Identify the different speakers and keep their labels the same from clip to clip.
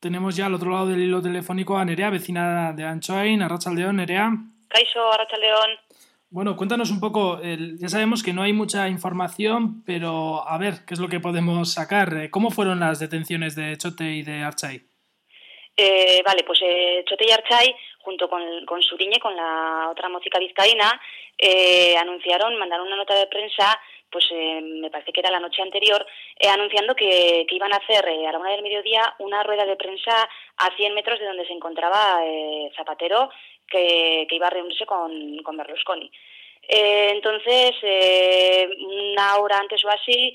Speaker 1: tenemos ya al otro lado del hilo telefónico a Nerea, vecina de Anchoain, Arrachaldeón, Nerea.
Speaker 2: Caixo, Arrachaldeón.
Speaker 1: Bueno, cuéntanos un poco, ya sabemos que no hay mucha información, pero a ver, ¿qué es lo que podemos sacar? Eh, ¿Cómo fueron las detenciones de Chote y de Archay?
Speaker 2: Eh, vale, pues eh, Chote y Archay, junto con, con Suriñe, con la otra música vizcaína, anunciaron, mandaron una nota de prensa pues eh, me parece que era la noche anterior, eh, anunciando que, que, iban a hacer eh, a la una del mediodía una rueda de prensa a 100 metros de donde se encontraba Zapatero, que, que, iba a reunirse con, con Berlusconi. entonces, una hora antes o así,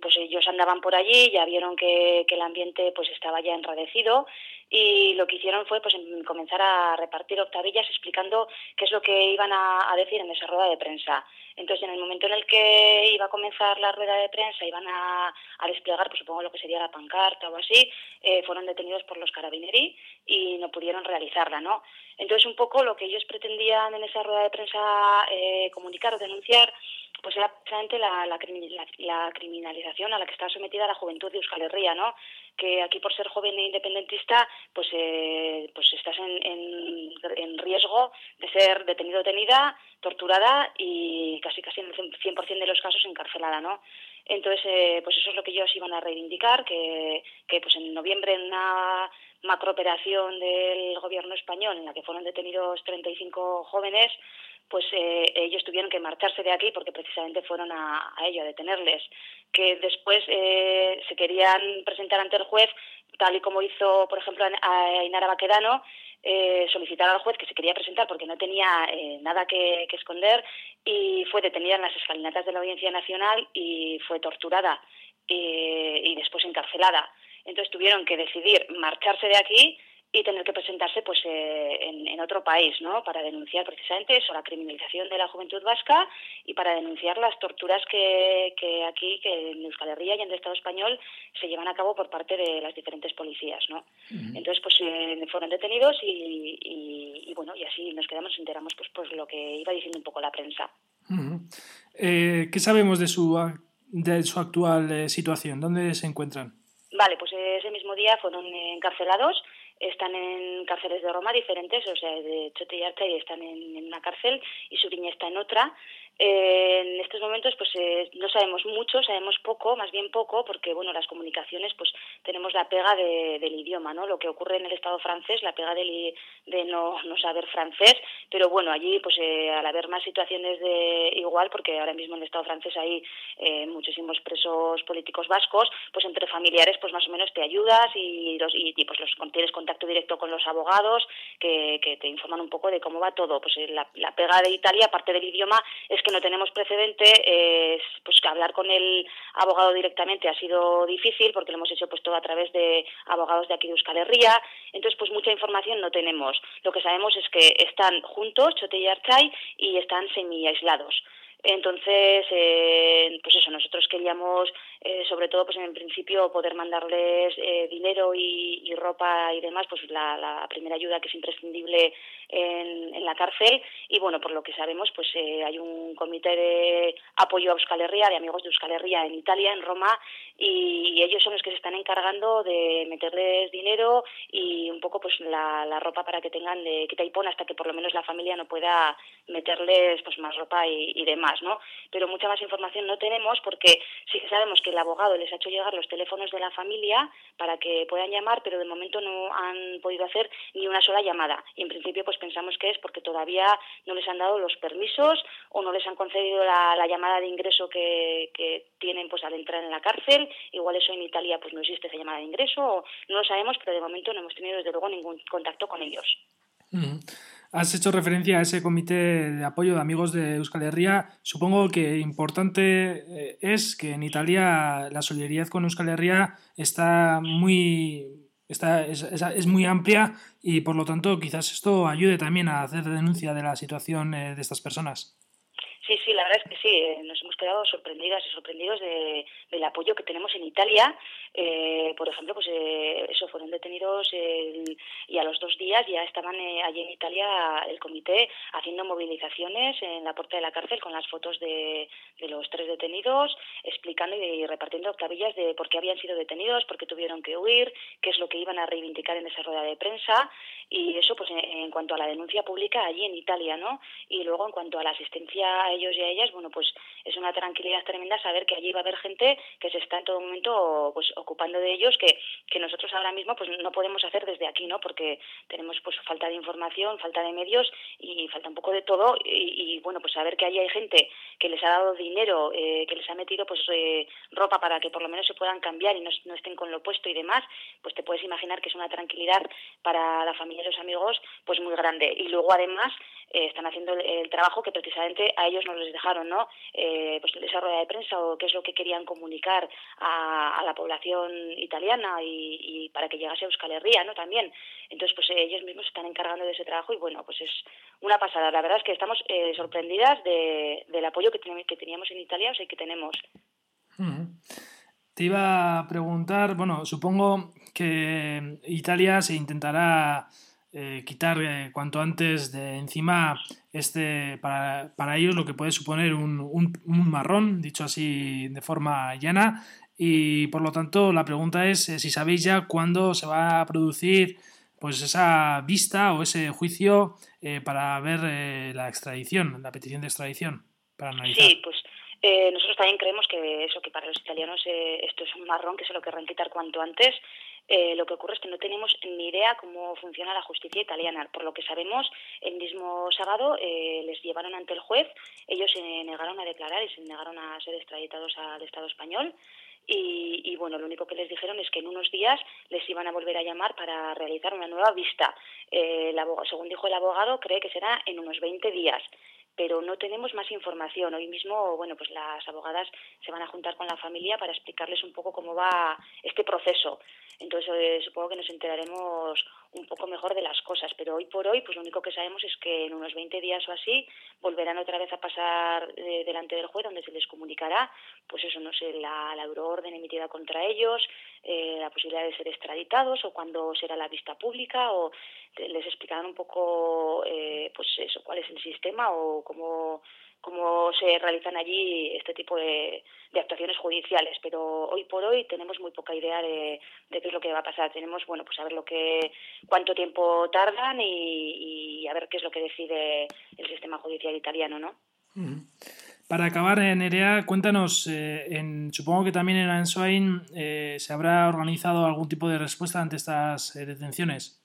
Speaker 2: pues ellos andaban por allí, ya vieron que, que, el ambiente pues estaba ya enradecido y lo que hicieron fue pues comenzar a repartir octavillas explicando qué es lo que iban a decir en esa rueda de prensa. Entonces, en el momento en el que iba a comenzar la rueda de prensa, iban a, desplegar, pues supongo lo que sería la pancarta o así, eh, fueron detenidos por los carabineri y no pudieron realizarla, ¿no? Entonces, un poco lo que ellos pretendían en esa rueda de prensa eh, comunicar o denunciar pues era precisamente la, la, criminalización a la que está sometida la juventud de Euskal Herria, ¿no? Que aquí por ser joven e independentista, pues, eh, pues estás en, en, riesgo de ser detenido detenida, torturada y casi casi en el 100% de los casos encarcelada, ¿no? Entonces, eh, pues eso es lo que ellos iban a reivindicar, que, que pues en noviembre en una macrooperación del gobierno español en la que fueron detenidos 35 jóvenes, pues eh, ellos tuvieron que marcharse de aquí porque precisamente fueron a, a ello, a detenerles. Que después eh, se querían presentar ante el juez, tal y como hizo, por ejemplo, a Inara Baquedano, eh, solicitar al juez que se quería presentar porque no tenía eh, nada que, que, esconder y fue detenida en las escalinatas de la Audiencia Nacional y fue torturada y, y después encarcelada. Entonces tuvieron que decidir marcharse de aquí y tener que presentarse pues eh, en, otro país no para denunciar precisamente eso la criminalización de la juventud vasca y para denunciar las torturas que, que aquí que en Euskal Herria y en el Estado español se llevan a cabo por parte de las diferentes policías no entonces pues eh, fueron detenidos y, y, bueno y así nos quedamos enteramos pues pues lo que iba diciendo un poco la prensa.
Speaker 1: Eh, qué sabemos de su de su actual situación dónde se encuentran
Speaker 2: Vale, pues ese mismo día fueron encarcelados están en cárceles de Roma diferentes, o sea, de Chote y están en, en una cárcel y Suriña está en otra, eh, en estos momentos pues eh, no sabemos mucho, sabemos poco, más bien poco, porque bueno las comunicaciones pues tenemos la pega de, del idioma, ¿no? Lo que ocurre en el Estado francés, la pega de, de no, no saber francés, pero bueno allí pues eh, al haber más situaciones de igual, porque ahora mismo en el Estado francés hay eh, muchísimos presos políticos vascos, pues entre familiares pues más o menos te ayudas y, los, y, pues los tienes contacto directo con los abogados que, que te informan un poco de cómo va todo, pues la, la pega de Italia aparte del idioma es que no tenemos precedente, eh, pues que hablar con el abogado directamente ha sido difícil porque lo hemos hecho pues todo a través de abogados de aquí de Euskal Herria, entonces pues mucha información no tenemos. Lo que sabemos es que están juntos, Chote y Archay, y están semi aislados. Entonces, eh, pues eso, nosotros queríamos, eh, sobre todo, pues en principio, poder mandarles eh, dinero y, ropa y demás, pues la, la, primera ayuda que es imprescindible en, la cárcel. Y bueno, por lo que sabemos, pues eh, hay un comité de apoyo a Euskal Herria, de amigos de Euskal Herria en Italia, en Roma, y, ellos son los que se están encargando de meterles dinero y un poco pues la, ropa para que tengan de quita y pon hasta que por lo menos la familia no pueda meterles pues más ropa y, y demás. ¿no? Pero mucha más información no tenemos porque sí que sabemos que el abogado les ha hecho llegar los teléfonos de la familia para que puedan llamar, pero de momento no han podido hacer ni una sola llamada. Y en principio pues pensamos que es porque todavía no les han dado los permisos o no les han concedido la, la llamada de ingreso que, que, tienen pues al entrar en la cárcel. Igual eso en Italia pues no existe esa llamada de ingreso, o no lo sabemos, pero de momento no hemos tenido desde luego ningún contacto con ellos.
Speaker 1: Mm. Has hecho referencia a ese comité de apoyo de amigos de Euskal Herria. Supongo que importante eh, es que en Italia la solidaridad con Euskal Herria está muy está, es, es, muy amplia y por lo tanto quizás esto ayude también a hacer denuncia de la situación eh, de estas personas.
Speaker 2: Sí, sí, la verdad es que sí, eh, nos hemos quedado sorprendidas y sorprendidos de, del apoyo que tenemos en Italia. Eh, por ejemplo, pues eh, eso fueron detenidos y a los dos días ya estaban eh, allí en Italia el comité haciendo movilizaciones en la puerta de la cárcel con las fotos de, de los tres detenidos, explicando y repartiendo octavillas de por qué habían sido detenidos, por qué tuvieron que huir, qué es lo que iban a reivindicar en esa rueda de prensa y eso pues en, cuanto a la denuncia pública allí en Italia, ¿no? Y luego en cuanto a la asistencia ellos y a ellas, bueno, pues es una tranquilidad tremenda saber que allí va a haber gente que se está en todo momento pues ocupando de ellos que, que nosotros ahora mismo pues no podemos hacer desde aquí, ¿no? Porque tenemos pues falta de información, falta de medios y falta un poco de todo y, bueno, pues saber que allí hay gente que les ha dado dinero, eh, que les ha metido pues eh, ropa para que por lo menos se puedan cambiar y no, no estén con lo puesto y demás, pues te puedes imaginar que es una tranquilidad para la familia y los amigos pues muy grande. Y luego además eh, están haciendo el, trabajo que precisamente a ellos no les dejaron, ¿no? Eh, pues esa rueda de prensa o qué es lo que querían comunicar a, la población italiana y, para que llegase a Euskal Herria, ¿no? También. Entonces, pues ellos mismos se están encargando de ese trabajo y bueno, pues es una pasada. La verdad es que estamos eh, sorprendidas del apoyo que, que teníamos en Italia, o sea, que tenemos.
Speaker 1: Te iba a preguntar, bueno, supongo que Italia se intentará eh, quitar eh, cuanto antes de encima este para, para ellos lo que puede suponer un, un, marrón, dicho así de forma llana. Y por lo tanto, la pregunta es eh, si sabéis ya cuándo se va a producir pues esa vista o ese juicio para ver la extradición, la petición de extradición.
Speaker 2: Sí, pues nosotros también creemos que eso, que para los italianos esto es un marrón que se lo querrán quitar cuanto antes eh, lo que ocurre es que no tenemos ni idea cómo funciona la justicia italiana. Por lo que sabemos, el mismo sábado eh, les llevaron ante el juez, ellos se negaron a declarar y se negaron a ser extraditados al Estado español. Y, bueno, lo único que les dijeron es que en unos días les iban a volver a llamar para realizar una nueva vista. Eh, según dijo el abogado, cree que será en unos 20 días pero no tenemos más información. Hoy mismo, bueno, pues las abogadas se van a juntar con la familia para explicarles un poco cómo va este proceso. Entonces, eh, supongo que nos enteraremos un poco mejor de las cosas, pero hoy por hoy, pues lo único que sabemos es que en unos 20 días o así volverán otra vez a pasar eh, delante del juez, donde se les comunicará, pues eso, no sé, la, la euroorden emitida contra ellos, eh, la posibilidad de ser extraditados o cuándo será la vista pública, o les explicarán un poco, pues eso, cuál es el sistema o cómo cómo se realizan allí este tipo de, actuaciones judiciales, pero hoy por hoy tenemos muy poca idea de, qué es lo que va a pasar. Tenemos, bueno, pues a ver lo que, cuánto tiempo tardan y, a ver qué es lo que decide el sistema judicial italiano, ¿no?
Speaker 1: Para acabar, Nerea, cuéntanos, eh, en, supongo que también en Answain eh, se habrá organizado algún tipo de respuesta ante estas eh, detenciones.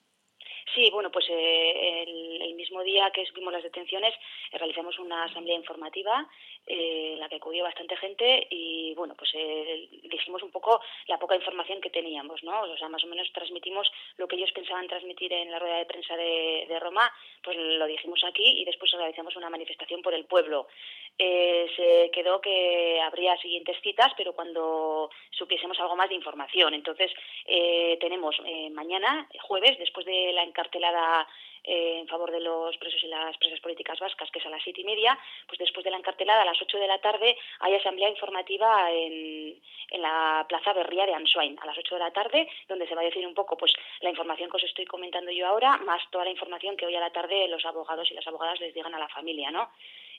Speaker 2: Sí, bueno, pues eh, el, mismo día que subimos las detenciones eh, realizamos una asamblea informativa eh, en la que acudió bastante gente y, bueno, pues dijimos un poco la poca información que teníamos, ¿no? O sea, más o menos transmitimos lo que ellos pensaban transmitir en la rueda de prensa de, de Roma, pues lo dijimos aquí y después realizamos una manifestación por el pueblo. Se quedó que habría siguientes citas, pero cuando supiésemos algo más de información. Entonces, tenemos mañana, jueves, después de la encartelada eh, en favor de los presos y las presas políticas vascas, que es a las siete y media, pues después de la encartelada, a las ocho de la tarde, hay asamblea informativa en, en la Plaza Berría de Answain, a las ocho de la tarde, donde se va a decir un poco pues la información que os estoy comentando yo ahora, más toda la información que hoy a la tarde los abogados y las abogadas les digan a la familia, ¿no?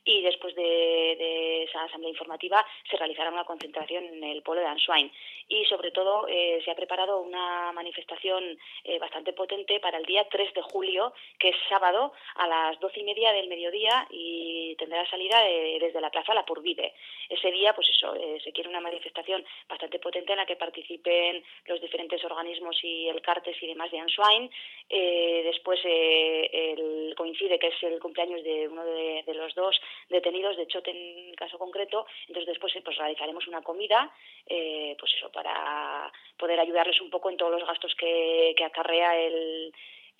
Speaker 2: y después de, esa asamblea informativa se realizará una concentración en el pueblo de Answain. Y sobre todo eh, se ha preparado una manifestación eh, bastante potente para el día 3 de julio, que es sábado, a las doce y media del mediodía y tendrá salida eh, desde la Plaza La Purvide. Ese día, pues eso, se quiere una manifestación bastante potente en la que participen los diferentes organismos y el CARTES y demás de Answain. después el, coincide que es el cumpleaños de uno de los dos detenidos de Chote en caso concreto, entonces después pues realizaremos una comida, eh, pues eso, para poder ayudarles un poco en todos los gastos que, que acarrea el,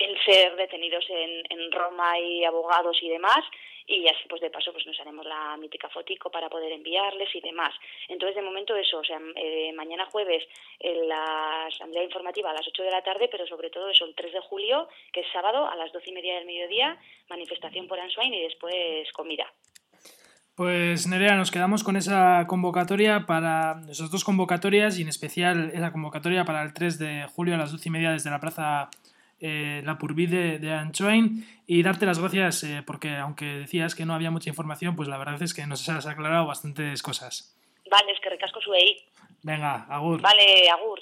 Speaker 2: el ser detenidos en, en Roma y abogados y demás y así pues de paso pues nos haremos la mítica fotico para poder enviarles y demás. Entonces de momento eso, o sea, eh, mañana jueves en la asamblea informativa a las 8 de la tarde, pero sobre todo eso el 3 de julio, que es sábado a las 12 y media del mediodía, manifestación por Answain y después comida.
Speaker 1: Pues Nerea, nos quedamos con esa convocatoria para esas dos convocatorias y en especial esa convocatoria para el 3 de julio a las 12 y media desde la plaza eh, La Purví de, de, Anchoain y darte las gracias eh, porque aunque decías que no había mucha información, pues la verdad es que nos has aclarado bastantes cosas.
Speaker 2: Vale, es que recasco su EI.
Speaker 1: Venga, agur.
Speaker 2: Vale, agur.